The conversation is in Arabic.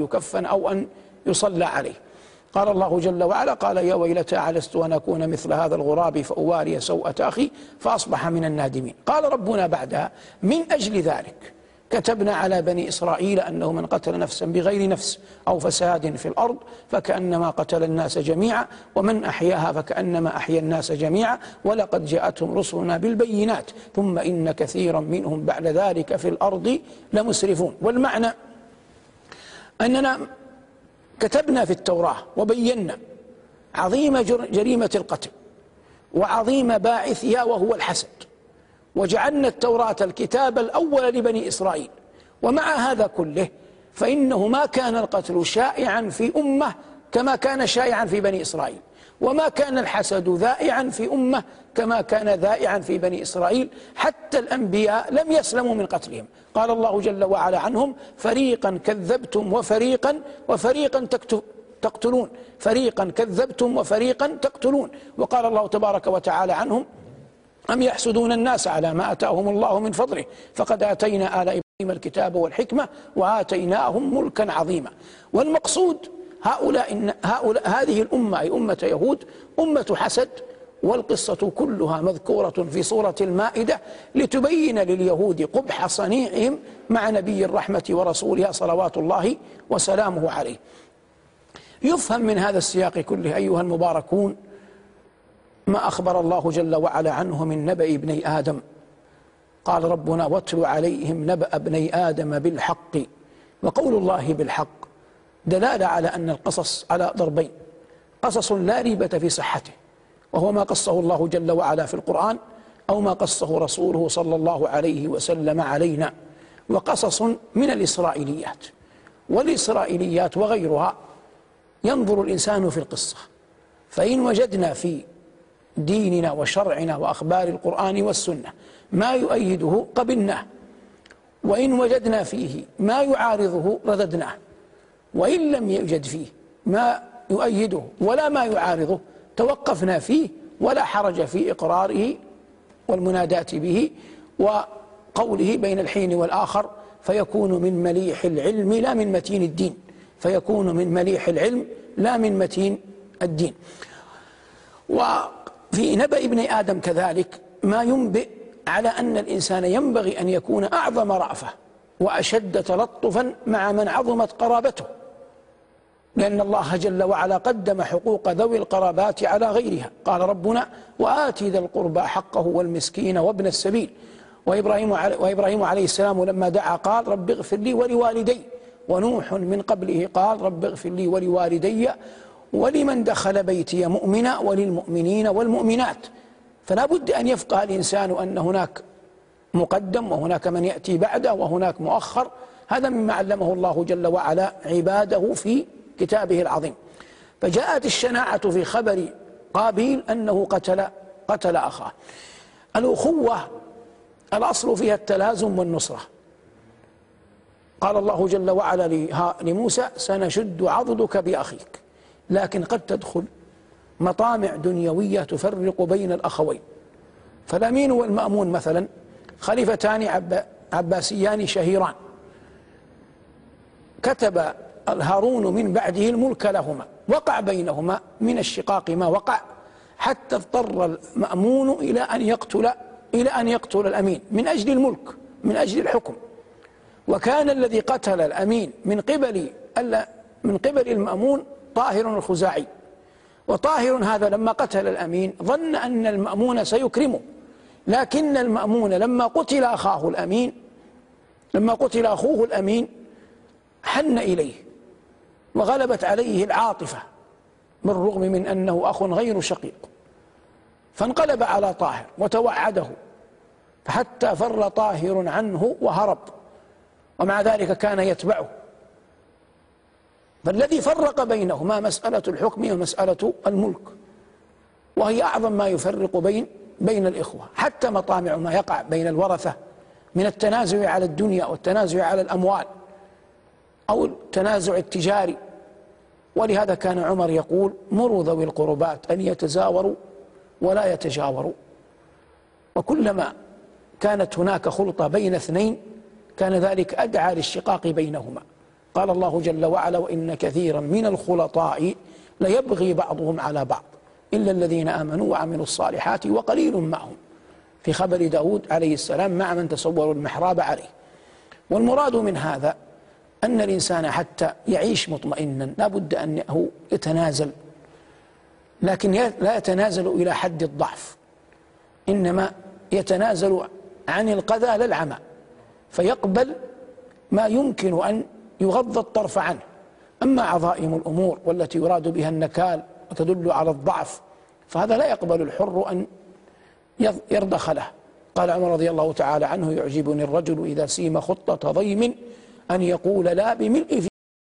يكفن أو أن يصلى عليه. قال الله جل وعلا قال يا ويلتى علست أن أكون مثل هذا الغراب فأواري سوءة أخي فأصبح من النادمين. قال ربنا بعدها من أجل ذلك كتبنا على بني إسرائيل أنه من قتل نفسا بغير نفس أو فساد في الأرض فكأنما قتل الناس جميعا ومن أحياها فكأنما أحيا الناس جميعا ولقد جاءتهم رسلنا بالبينات ثم إن كثيرا منهم بعد ذلك في الأرض لمسرفون. والمعنى أننا كتبنا في التوراة وبينا عظيم جريمة القتل وعظيم باعثها وهو الحسد وجعلنا التوراة الكتاب الأول لبني إسرائيل ومع هذا كله فإنه ما كان القتل شائعا في أمة كما كان شائعا في بني إسرائيل. وما كان الحسد ذائعا في أمة كما كان ذائعا في بني إسرائيل حتى الأنبياء لم يسلموا من قتلهم. قال الله جل وعلا عنهم فريقا كذبتم وفريقا وفريقا تقتلون. فريقا كذبتم وفريقا تقتلون. وقال الله تبارك وتعالى عنهم أم يحسدون الناس على ما أتاهم الله من فضله؟ فقد آتينا آل إبراهيم الكتاب والحكمة وآتيناهم ملكا عظيما. والمقصود هؤلاء, إن هؤلاء هذه الأمة أي أمة يهود أمة حسد والقصة كلها مذكورة في سورة المائدة لتبين لليهود قبح صنيعهم مع نبي الرحمة ورسولها صلوات الله وسلامه عليه. يفهم من هذا السياق كله أيها المباركون ما أخبر الله جل وعلا عنه من نبأ ابني آدم. قال ربنا واتل عليهم نبأ ابني آدم بالحق وقول الله بالحق. دلالة على أن القصص على ضربين. قصص لا ريبة في صحته وهو ما قصه الله جل وعلا في القرآن أو ما قصه رسوله صلى الله عليه وسلم علينا. وقصص من الإسرائيليات والإسرائيليات وغيرها ينظر الإنسان في القصة. فإن وجدنا في ديننا وشرعنا وأخبار القرآن والسنة ما يؤيده قبلناه وإن وجدنا فيه ما يعارضه رددناه. وإن لم يوجد فيه ما يؤيده ولا ما يعارضه توقفنا فيه ولا حرج في إقراره والمناداة به وقوله بين الحين والآخر فيكون من مليح العلم لا من متين الدين. فيكون من مليح العلم لا من متين الدين. وفي نبأ ابن آدم كذلك ما ينبئ على أن الإنسان ينبغي أن يكون أعظم رأفة. وأشد تلطفا مع من عظمت قرابته لأن الله جل وعلا قدم حقوق ذوي القرابات على غيرها. قال ربنا وآتي ذا القربى حقه والمسكين وابن السبيل. وإبراهيم, وإبراهيم عليه السلام لما دعا قال رب اغفر لي ولوالدي. ونوح من قبله قال رب اغفر لي ولوالدي ولمن دخل بيتي مؤمنا وللمؤمنين والمؤمنات. فلا بد أن يفقه الإنسان أن هناك مقدم وهناك من يأتي بعده وهناك مؤخر. هذا مما علمه الله جل وعلا عباده في كتابه العظيم. فجاءت الشناعة في خبر قابيل أنه قتل قتل أخاه. الأخوة الأصل فيها التلازم والنصرة. قال الله جل وعلا لموسى سنشد عضدك بأخيك. لكن قد تدخل مطامع دنيوية تفرق بين الأخوين. فالأمين والمأمون مثلا خليفتان عباسيان شهيران. كتب الهارون من بعده الملك لهما وقع بينهما من الشقاق ما وقع حتى اضطر المأمون إلى أن يقتل إلى أن يقتل الأمين من أجل الملك من أجل الحكم. وكان الذي قتل الأمين من قبل من قبل المأمون طاهر الخزاعي. وطاهر هذا لما قتل الأمين ظن أن المأمون سيكرمه. لكن المأمون لما قتل أخاه الأمين لما قتل أخوه الأمين حن إليه وغلبت عليه العاطفة بالرغم من أنه أخ غير شقيق. فانقلب على طاهر وتوعده حتى فر طاهر عنه وهرب ومع ذلك كان يتبعه. فالذي فرق بينهما مسألة الحكم ومسألة الملك وهي أعظم ما يفرق بين بين الإخوة حتى مطامع ما يقع بين الورثة من التنازع على الدنيا والتنازع على الأموال أو التنازع التجاري. ولهذا كان عمر يقول مروا ذوي القربات أن يتزاوروا ولا يتجاوروا. وكلما كانت هناك خلطة بين اثنين كان ذلك أدعى للشقاق بينهما. قال الله جل وعلا وإن كثيرا من الخلطاء ليبغي بعضهم على بعض. إلا الذين آمنوا وعملوا الصالحات وقليل معهم. في خبر داود عليه السلام مع من تصوروا المحراب عليه. والمراد من هذا أن الإنسان حتى يعيش مطمئنا لا بد أنه يتنازل. لكن لا يتنازل إلى حد الضعف. إنما يتنازل عن القذى لا العمى. فيقبل ما يمكن أن يغض الطرف عنه. أما عظائم الأمور والتي يراد بها النكال وتدل على الضعف. فهذا لا يقبل الحر أن يرضخ له قال عمر رضي الله تعالى عنه يعجبني الرجل إذا سيم خطة ضيم أن يقول لا بملء